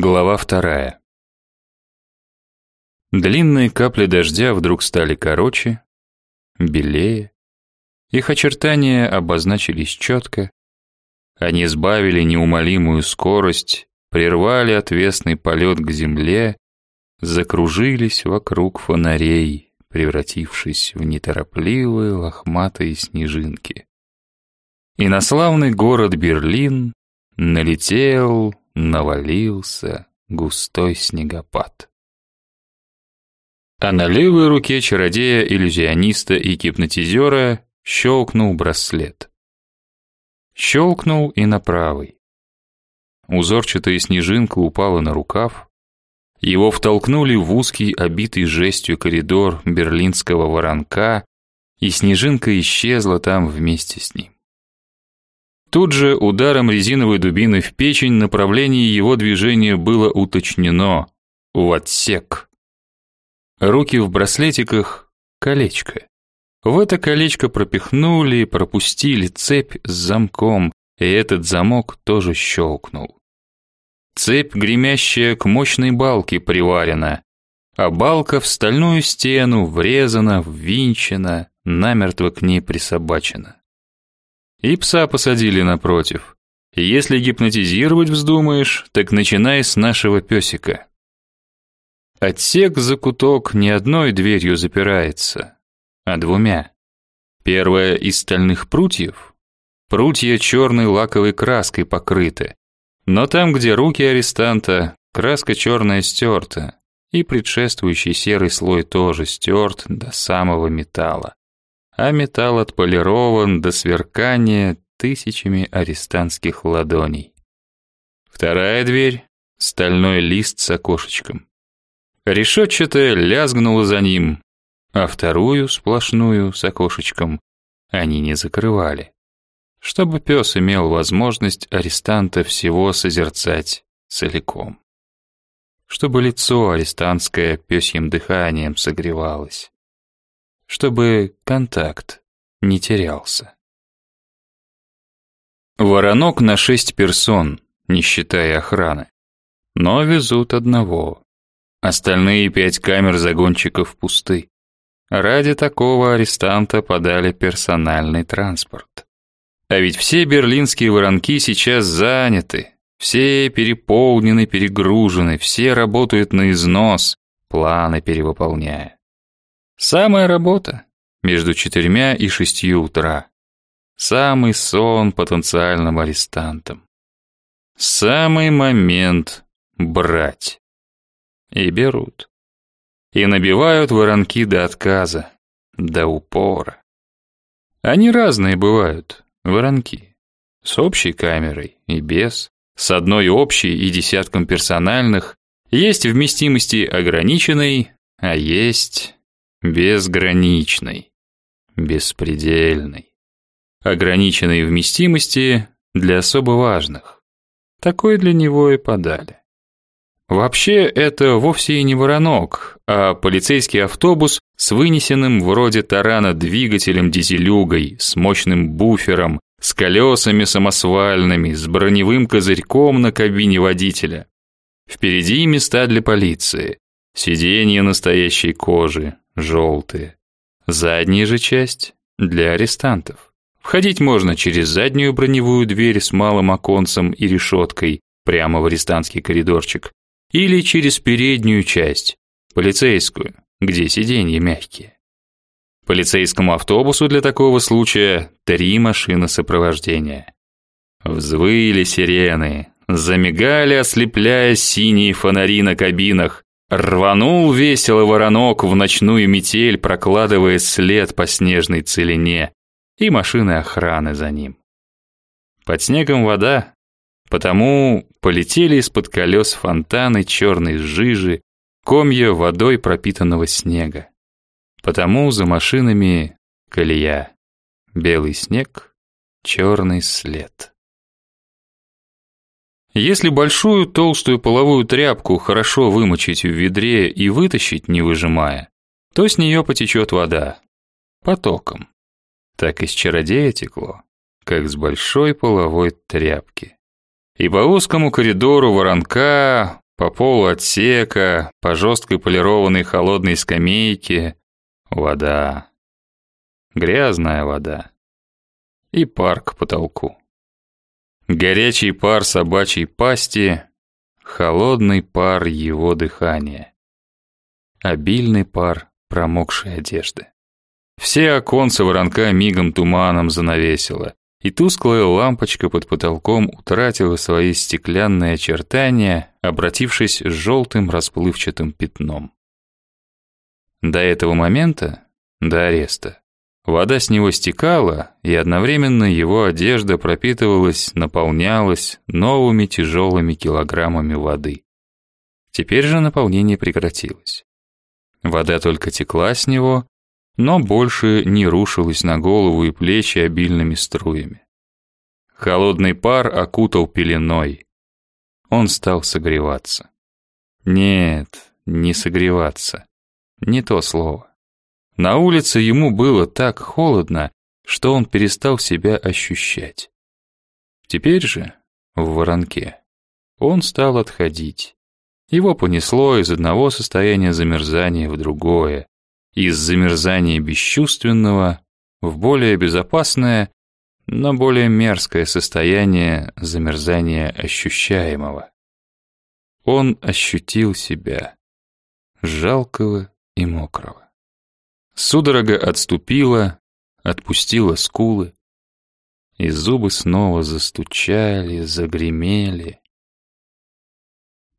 Глава вторая. Длинные капли дождя вдруг стали короче, белее. Их очертания обозначились четко. Они сбавили неумолимую скорость, прервали отвесный полет к земле, закружились вокруг фонарей, превратившись в неторопливые лохматые снежинки. И на славный город Берлин налетел, навалился густой снегопад. А на левой руке чародея, иллюзиониста и гипнотизера щелкнул браслет. Щелкнул и на правой. Узорчатая снежинка упала на рукав. Его втолкнули в узкий, обитый жестью коридор берлинского воронка, и снежинка исчезла там вместе с ним. Тут же ударом резиновой дубины в печень направление его движения было уточнено в отсек. Руки в браслетиках колечко. В это колечко пропихнули, пропустили цепь с замком, и этот замок тоже щелкнул. Цепь, гремящая к мощной балке, приварена, а балка в стальную стену врезана, ввинчена, намертво к ней присобачена. И пса посадили напротив. Если гипнотизировать вздумаешь, так начинай с нашего песика. Отсек за куток не одной дверью запирается, а двумя. Первая из стальных прутьев. Прутья черной лаковой краской покрыты. Но там, где руки арестанта, краска черная стерта, и предшествующий серый слой тоже стерт до самого металла а металл отполирован до сверкания тысячами арестантских ладоней. Вторая дверь — стальной лист с окошечком. Решетчатая лязгнула за ним, а вторую, сплошную, с окошечком, они не закрывали, чтобы пес имел возможность арестанта всего созерцать целиком. Чтобы лицо арестантское пёсьим дыханием согревалось чтобы контакт не терялся. Воронок на шесть персон, не считая охраны. Но везут одного. Остальные пять камер загонщиков пусты. Ради такого арестанта подали персональный транспорт. А ведь все берлинские воронки сейчас заняты. Все переполнены, перегружены, все работают на износ, планы перевыполняя. Самая работа между четырьмя и шестью утра. Самый сон потенциальным арестантам. Самый момент брать. И берут. И набивают воронки до отказа, до упора. Они разные бывают, воронки. С общей камерой и без, с одной общей и десятком персональных. Есть вместимости ограниченной, а есть безграничной, беспредельной, ограниченной вместимости для особо важных. Такой для него и подали. Вообще это вовсе и не воронок, а полицейский автобус с вынесенным вроде тарана двигателем-дизелюгой, с мощным буфером, с колесами самосвальными, с броневым козырьком на кабине водителя. Впереди места для полиции, сиденья настоящей кожи, желтые. Задняя же часть для арестантов. Входить можно через заднюю броневую дверь с малым оконцем и решеткой прямо в арестантский коридорчик, или через переднюю часть, полицейскую, где сиденья мягкие. Полицейскому автобусу для такого случая три машины сопровождения. Взвыли сирены, замигали, ослепляя синие фонари на кабинах, Рванул весело воронок в ночную метель, прокладывая след по снежной целине, и машины охраны за ним. Под снегом вода, потому полетели из-под колес фонтаны черной жижи, комья водой пропитанного снега. Потому за машинами колея, белый снег, черный след. Если большую толстую половую тряпку хорошо вымочить в ведре и вытащить, не выжимая, то с нее потечет вода. Потоком. Так из чародея текло, как с большой половой тряпки. И по узкому коридору воронка по полу отсека, по жесткой полированной холодной скамейке вода. Грязная вода. И пар к потолку. Горячий пар собачьей пасти, холодный пар его дыхания. Обильный пар промокшей одежды. Все оконца воронка мигом туманом занавесило, и тусклая лампочка под потолком утратила свои стеклянные очертания, обратившись желтым расплывчатым пятном. До этого момента, до ареста, вода с него стекала, и одновременно его одежда пропитывалась, наполнялась новыми тяжелыми килограммами воды. Теперь же наполнение прекратилось. Вода только текла с него, но больше не рушилась на голову и плечи обильными струями. Холодный пар окутал пеленой. Он стал согреваться. Нет, не согреваться. Не то слово. На улице ему было так холодно, что он перестал себя ощущать. Теперь же, в воронке, он стал отходить. Его понесло из одного состояния замерзания в другое, из замерзания бесчувственного в более безопасное, но более мерзкое состояние замерзания ощущаемого. Он ощутил себя жалкого и мокрого. Судорога отступила, отпустила скулы, и зубы снова застучали, загремели,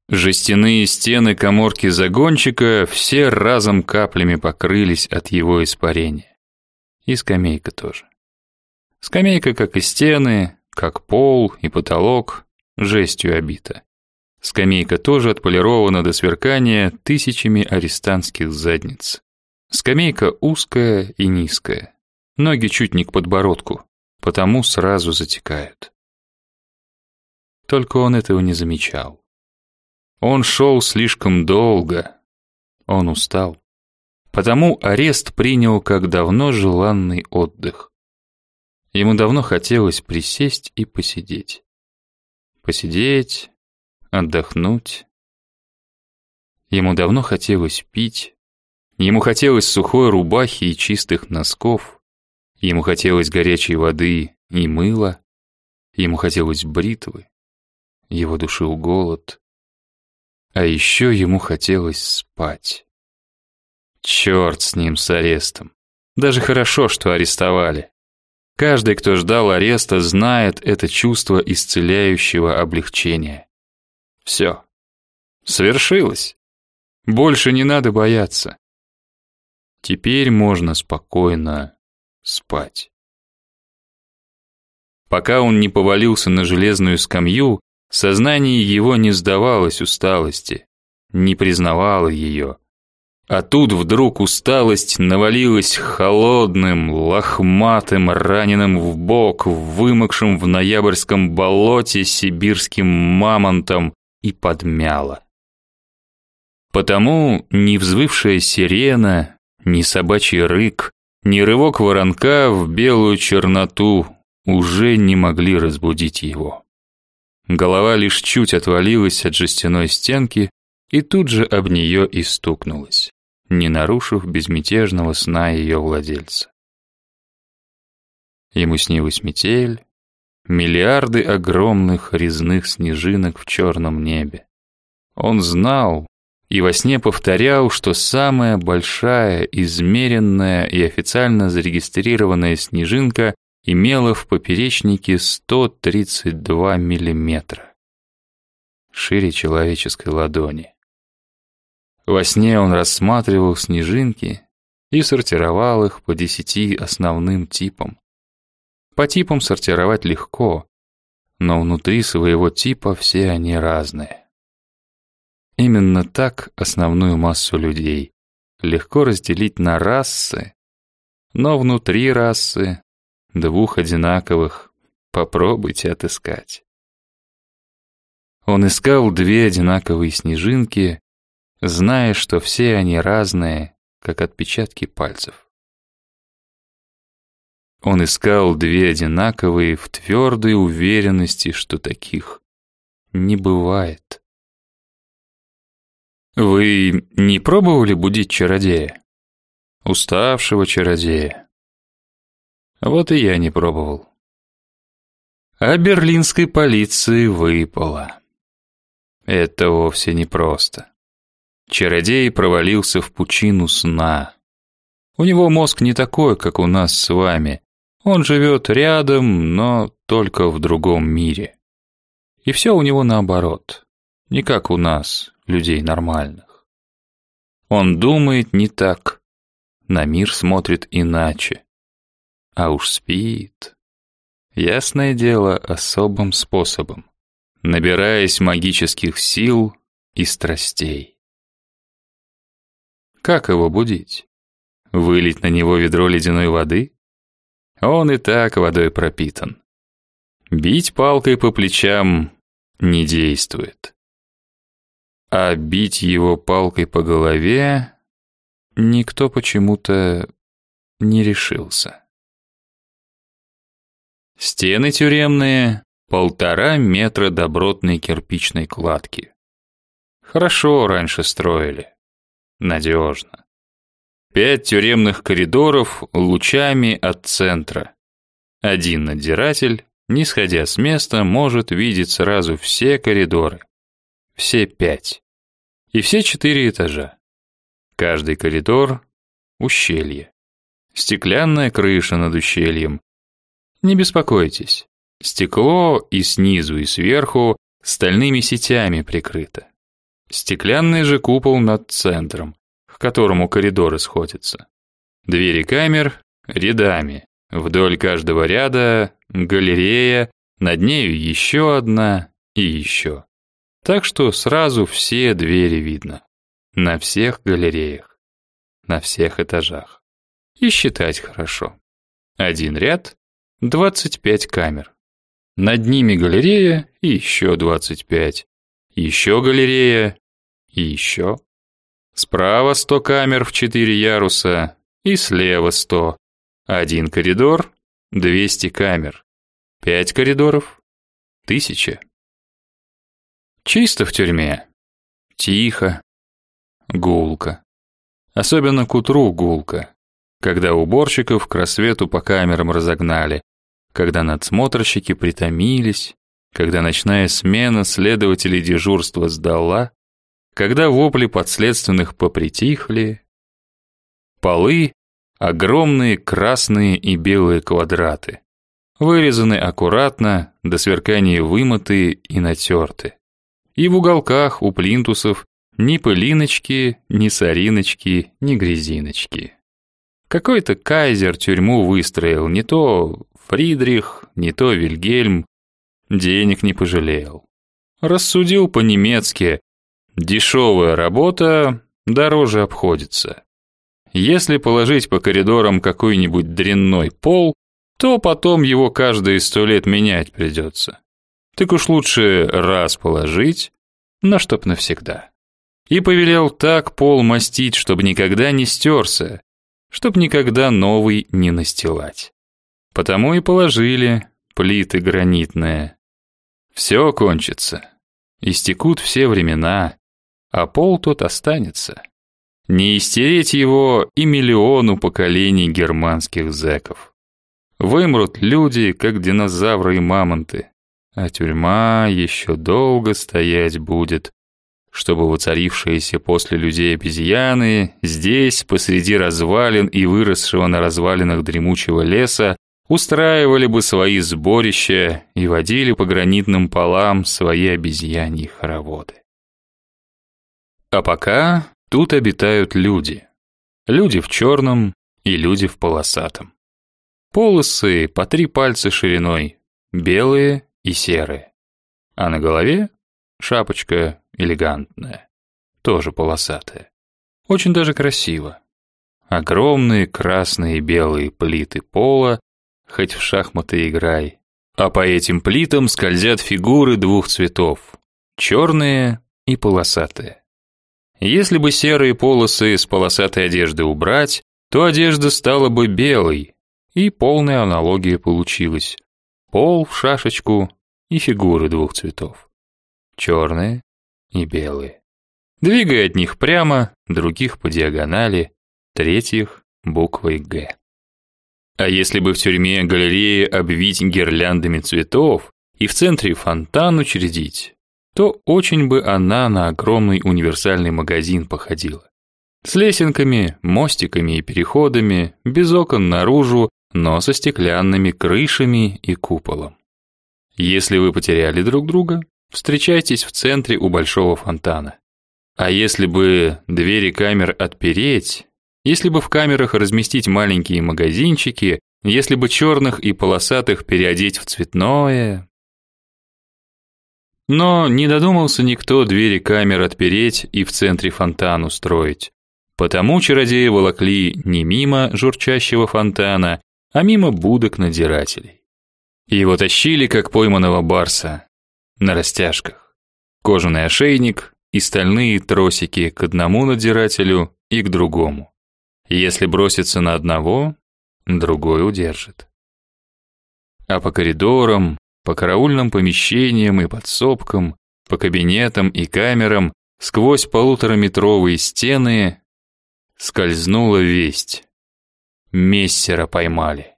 Жестяные стены коморки загончика все разом каплями покрылись от его испарения. И скамейка тоже. Скамейка, как и стены, как пол и потолок, жестью обита. Скамейка тоже отполирована до сверкания тысячами арестантских задниц. Скамейка узкая и низкая. Ноги чуть не к подбородку, потому сразу затекают. Только он этого не замечал. Он шел слишком долго. Он устал. Потому арест принял как давно желанный отдых. Ему давно хотелось присесть и посидеть. Посидеть, отдохнуть. Ему давно хотелось пить. Ему хотелось сухой рубахи и чистых носков. Ему хотелось горячей воды и мыла. Ему хотелось бритвы. Его душил голод. А еще ему хотелось спать. Черт с ним, с арестом. Даже хорошо, что арестовали. Каждый, кто ждал ареста, знает это чувство исцеляющего облегчения. Все. Свершилось. Больше не надо бояться. Теперь можно спокойно спать. Пока он не повалился на железную скамью, Сознание его не сдавалось усталости, не признавало ее. А тут вдруг усталость навалилась холодным, лохматым, раненым в бок, вымокшим в ноябрьском болоте сибирским мамонтом и подмяла. Потому ни взвывшая сирена, ни собачий рык, ни рывок воронка в белую черноту уже не могли разбудить его. Голова лишь чуть отвалилась от жестяной стенки и тут же об нее и стукнулась, не нарушив безмятежного сна ее владельца. Ему снилась метель, миллиарды огромных резных снежинок в черном небе. Он знал и во сне повторял, что самая большая, измеренная и официально зарегистрированная снежинка имела в поперечнике 132 миллиметра, шире человеческой ладони. Во сне он рассматривал снежинки и сортировал их по десяти основным типам. По типам сортировать легко, но внутри своего типа все они разные. Именно так основную массу людей легко разделить на расы, но внутри расы Двух одинаковых попробуйте отыскать. Он искал две одинаковые снежинки, зная, что все они разные, как отпечатки пальцев. Он искал две одинаковые в твердой уверенности, что таких не бывает. Вы не пробовали будить чародея? Уставшего чародея. Вот и я не пробовал. А берлинской полиции выпало. Это вовсе не просто. Чародей провалился в пучину сна. У него мозг не такой, как у нас с вами. Он живет рядом, но только в другом мире. И все у него наоборот. Не как у нас, людей нормальных. Он думает не так, на мир смотрит иначе. А уж спит. Ясное дело, особым способом, набираясь магических сил и страстей. Как его будить? Вылить на него ведро ледяной воды? Он и так водой пропитан. Бить палкой по плечам не действует. А бить его палкой по голове никто почему-то не решился. Стены тюремные полтора метра добротной кирпичной кладки. Хорошо раньше строили. Надежно. Пять тюремных коридоров лучами от центра. Один надзиратель, не сходя с места, может видеть сразу все коридоры. Все пять. И все четыре этажа. Каждый коридор — ущелье. Стеклянная крыша над ущельем, не беспокойтесь. Стекло и снизу, и сверху стальными сетями прикрыто. Стеклянный же купол над центром, к которому коридоры сходятся. Двери камер рядами. Вдоль каждого ряда галерея, над нею еще одна и еще. Так что сразу все двери видно. На всех галереях, на всех этажах. И считать хорошо. Один ряд 25 камер. Над ними галерея и еще 25. Еще галерея и еще. Справа 100 камер в 4 яруса и слева 100. Один коридор 200 камер. Пять коридоров 1000. Чисто в тюрьме. Тихо. Гулко. Особенно к утру гулко, когда уборщиков к рассвету по камерам разогнали, когда надсмотрщики притомились, когда ночная смена следователей дежурства сдала, когда вопли подследственных попритихли. Полы — огромные красные и белые квадраты, вырезаны аккуратно, до сверкания вымытые и натерты. И в уголках у плинтусов ни пылиночки, ни сориночки, ни грязиночки. Какой-то кайзер тюрьму выстроил, не то Фридрих, не то Вильгельм, денег не пожалел. Рассудил по-немецки, дешевая работа дороже обходится. Если положить по коридорам какой-нибудь дрянной пол, то потом его каждые сто лет менять придется. Так уж лучше раз положить, но чтоб навсегда. И повелел так пол мастить, чтобы никогда не стерся, чтоб никогда новый не настилать. Потому и положили плиты гранитные. Все кончится. Истекут все времена, а пол тот останется. Не истереть его и миллиону поколений германских зэков. Вымрут люди, как динозавры и мамонты, а тюрьма еще долго стоять будет, чтобы воцарившиеся после людей обезьяны здесь, посреди развалин и выросшего на развалинах дремучего леса, устраивали бы свои сборища и водили по гранитным полам свои обезьяньи хороводы. А пока тут обитают люди. Люди в черном и люди в полосатом. Полосы по три пальца шириной, белые и серые. А на голове шапочка элегантная, тоже полосатая. Очень даже красиво. Огромные красные и белые плиты пола хоть в шахматы играй. А по этим плитам скользят фигуры двух цветов — черные и полосатые. Если бы серые полосы с полосатой одежды убрать, то одежда стала бы белой, и полная аналогия получилась. Пол в шашечку и фигуры двух цветов. Черные и белые. двигая от них прямо, других по диагонали, третьих буквой «Г». А если бы в тюрьме галереи обвить гирляндами цветов и в центре фонтан учредить, то очень бы она на огромный универсальный магазин походила. С лесенками, мостиками и переходами, без окон наружу, но со стеклянными крышами и куполом. Если вы потеряли друг друга, встречайтесь в центре у большого фонтана. А если бы двери камер отпереть, если бы в камерах разместить маленькие магазинчики, если бы черных и полосатых переодеть в цветное, но не додумался никто двери камер отпереть и в центре фонтан устроить. Потому чародеи волокли не мимо журчащего фонтана, а мимо будок надзирателей. Его тащили, как пойманного барса, на растяжках. Кожаный ошейник и стальные тросики к одному надзирателю и к другому. Если броситься на одного, другой удержит. А по коридорам, по караульным помещениям и подсобкам, по кабинетам и камерам, сквозь полутораметровые стены скользнула весть. Мессера поймали.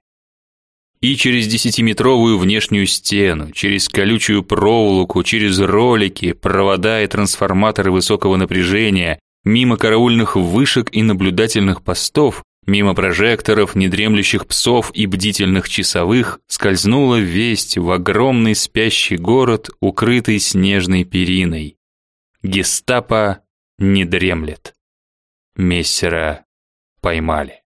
И через десятиметровую внешнюю стену, через колючую проволоку, через ролики, провода и трансформаторы высокого напряжения, мимо караульных вышек и наблюдательных постов, Мимо прожекторов, недремлющих псов и бдительных часовых скользнула весть в огромный спящий город, укрытый снежной периной. Гестапо не дремлет. Мессера поймали.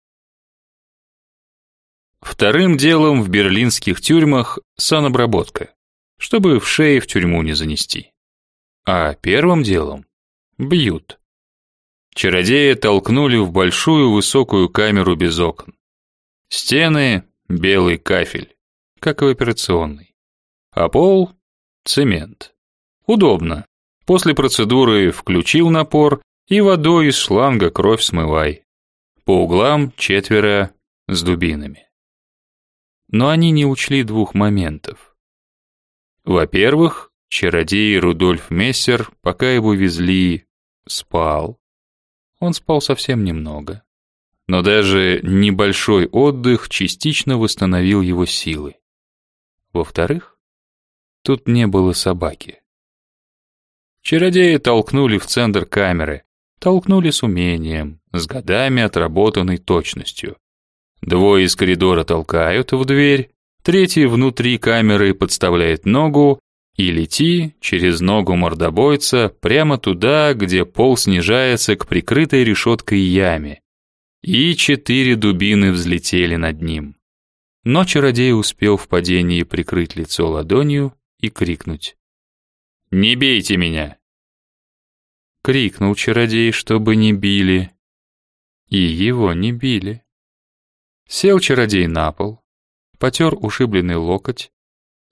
Вторым делом в берлинских тюрьмах санобработка, чтобы в шее в тюрьму не занести. А первым делом бьют. Чародея толкнули в большую высокую камеру без окон. Стены — белый кафель, как в операционной. А пол — цемент. Удобно. После процедуры включил напор и водой из шланга кровь смывай. По углам четверо с дубинами. Но они не учли двух моментов. Во-первых, чародей Рудольф Мессер, пока его везли, спал. Он спал совсем немного. Но даже небольшой отдых частично восстановил его силы. Во-вторых, тут не было собаки. Чародеи толкнули в центр камеры, толкнули с умением, с годами отработанной точностью. Двое из коридора толкают в дверь, третий внутри камеры подставляет ногу, и лети через ногу мордобойца прямо туда, где пол снижается к прикрытой решеткой яме. И четыре дубины взлетели над ним. Но чародей успел в падении прикрыть лицо ладонью и крикнуть. «Не бейте меня!» Крикнул чародей, чтобы не били. И его не били. Сел чародей на пол, потер ушибленный локоть,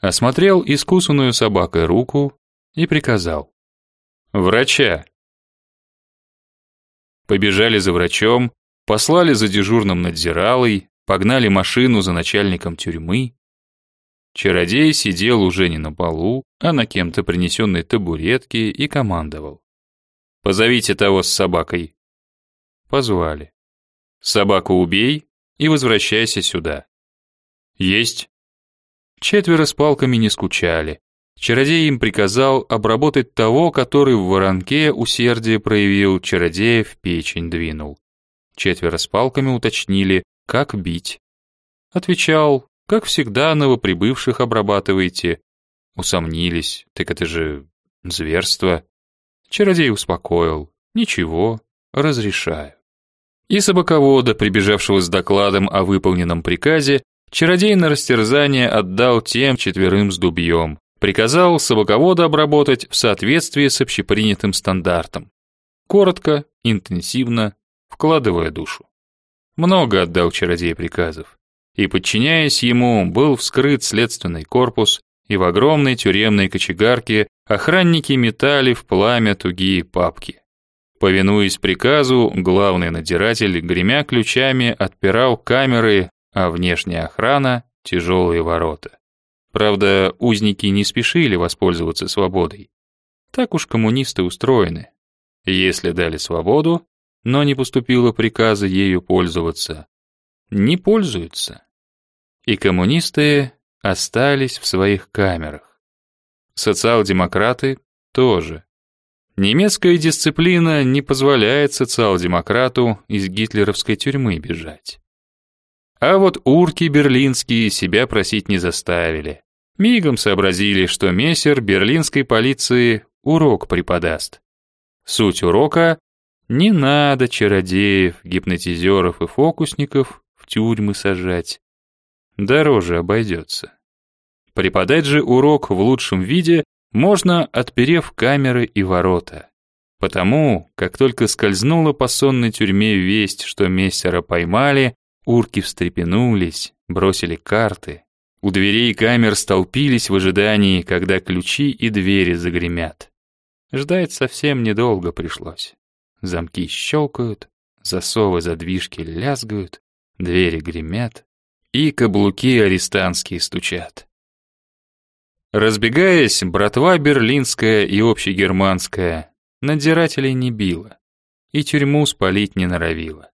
осмотрел искусанную собакой руку и приказал. «Врача!» Побежали за врачом, послали за дежурным надзиралой, погнали машину за начальником тюрьмы. Чародей сидел уже не на полу, а на кем-то принесенной табуретке и командовал. «Позовите того с собакой». Позвали. «Собаку убей и возвращайся сюда». «Есть». Четверо с палками не скучали. Чародей им приказал обработать того, который в воронке усердие проявил, чародея в печень двинул. Четверо с палками уточнили, как бить. Отвечал, как всегда новоприбывших обрабатываете. Усомнились, так это же зверство. Чародей успокоил, ничего, разрешаю. И собаковода, прибежавшего с докладом о выполненном приказе, Чародей на растерзание отдал тем четверым с дубьем. Приказал собаковода обработать в соответствии с общепринятым стандартом. Коротко, интенсивно, вкладывая душу. Много отдал чародей приказов. И, подчиняясь ему, был вскрыт следственный корпус, и в огромной тюремной кочегарке охранники метали в пламя тугие папки. Повинуясь приказу, главный надзиратель, гремя ключами, отпирал камеры а внешняя охрана — тяжелые ворота. Правда, узники не спешили воспользоваться свободой. Так уж коммунисты устроены. Если дали свободу, но не поступило приказа ею пользоваться, не пользуются. И коммунисты остались в своих камерах. Социал-демократы тоже. Немецкая дисциплина не позволяет социал-демократу из гитлеровской тюрьмы бежать. А вот урки берлинские себя просить не заставили. Мигом сообразили, что мессер берлинской полиции урок преподаст. Суть урока — не надо чародеев, гипнотизеров и фокусников в тюрьмы сажать. Дороже обойдется. Преподать же урок в лучшем виде можно, отперев камеры и ворота. Потому, как только скользнула по сонной тюрьме весть, что мессера поймали, урки встрепенулись, бросили карты. У дверей камер столпились в ожидании, когда ключи и двери загремят. Ждать совсем недолго пришлось. Замки щелкают, засовы задвижки лязгают, двери гремят, и каблуки арестантские стучат. Разбегаясь, братва берлинская и общегерманская надзирателей не била и тюрьму спалить не норовила.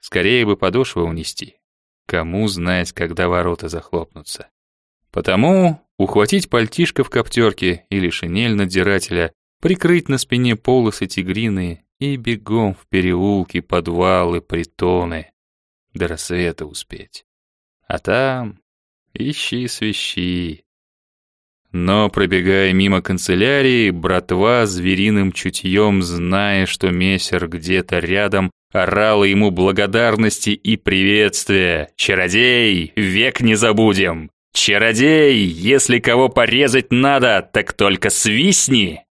Скорее бы подошвы унести. Кому знать, когда ворота захлопнутся. Потому ухватить пальтишко в коптерке или шинель надзирателя, прикрыть на спине полосы тигрины и бегом в переулки, подвалы, притоны. До рассвета успеть. А там ищи свищи. Но, пробегая мимо канцелярии, братва звериным чутьем, зная, что мессер где-то рядом, орала ему благодарности и приветствия. «Чародей, век не забудем! Чародей, если кого порезать надо, так только свистни!»